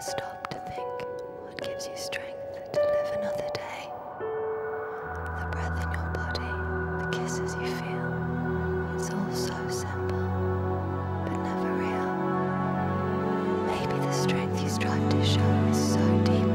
stop to think what gives you strength to live another day? The breath in your body, the kisses you feel, it's all so simple, but never real. Maybe the strength you strive to show is so deep